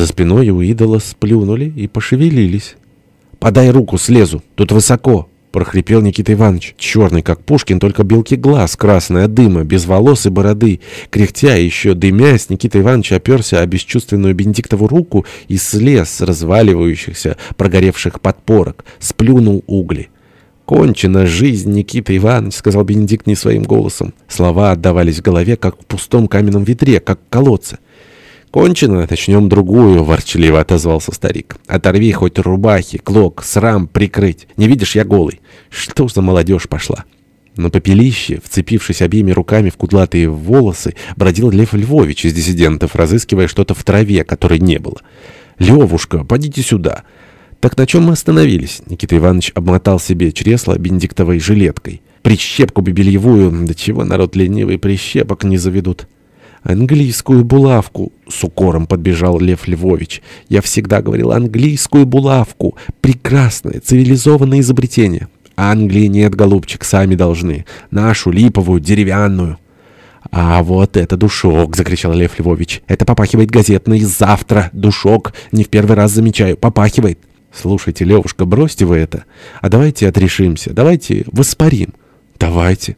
За спиной у идола сплюнули и пошевелились. «Подай руку, слезу, тут высоко!» — прохрипел Никита Иванович. Черный, как Пушкин, только белки глаз, красные от дыма, без волос и бороды. Кряхтя еще дымясь, Никита Иванович оперся о бесчувственную Бенедиктову руку и слез с разваливающихся, прогоревших подпорок, сплюнул угли. «Кончена жизнь, Никита Иванович», — сказал Бенедикт не своим голосом. Слова отдавались в голове, как в пустом каменном ведре, как в колодце. «Кончено, начнем другую», — ворчливо отозвался старик. «Оторви хоть рубахи, клок, срам прикрыть. Не видишь, я голый. Что за молодежь пошла?» На попелище, вцепившись обеими руками в кудлатые волосы, бродил Лев Львович из диссидентов, разыскивая что-то в траве, которой не было. «Левушка, подите сюда!» «Так на чем мы остановились?» Никита Иванович обмотал себе чресло бенедиктовой жилеткой. «Прищепку бебельевую, до чего народ ленивый прищепок не заведут?» «Английскую булавку!» — с укором подбежал Лев Львович. «Я всегда говорил английскую булавку! Прекрасное, цивилизованное изобретение! Англии нет, голубчик, сами должны. Нашу липовую, деревянную!» «А вот это душок!» — закричал Лев Львович. «Это попахивает газетной завтра! Душок! Не в первый раз замечаю! Попахивает!» «Слушайте, Левушка, бросьте вы это! А давайте отрешимся, давайте воспарим!» «Давайте!»